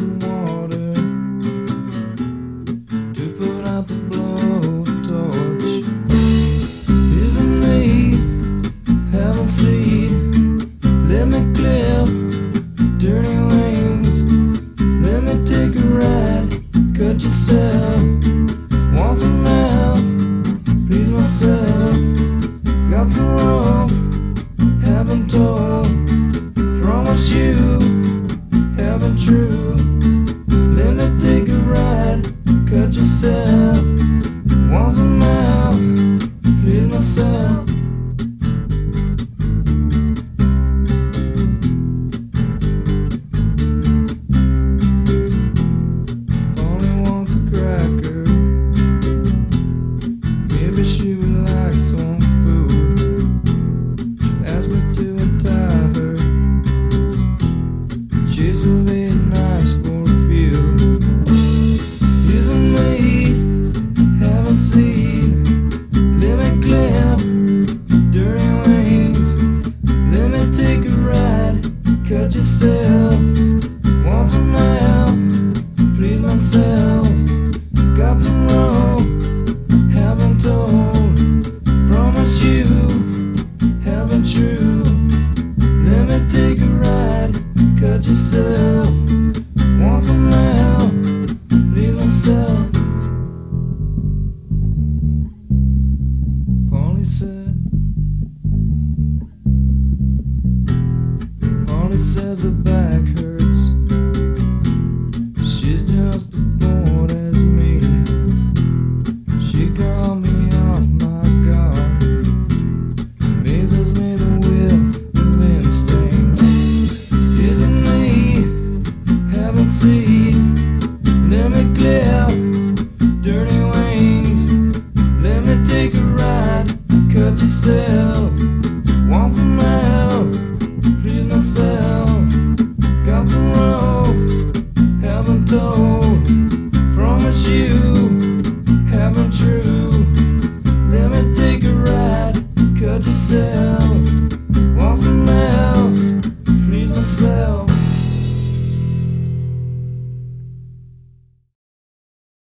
water to put out the blowtorch. Isn't me heaven see? Let me clear dirty wings. Let me take a ride. Cut yourself once and now. Please myself. Got some wrong. Haven't told. Promise you haven't true. Promise you, haven't true. Let me take a ride, cut yourself. Want some help, please myself. Polly said. Polly says her back hurts. Let me clip dirty wings. Let me take a ride. Cut yourself. Want some help? Please myself. Got some rope. Haven't told. Promise you. Haven't true. Let me take a ride. Cut yourself.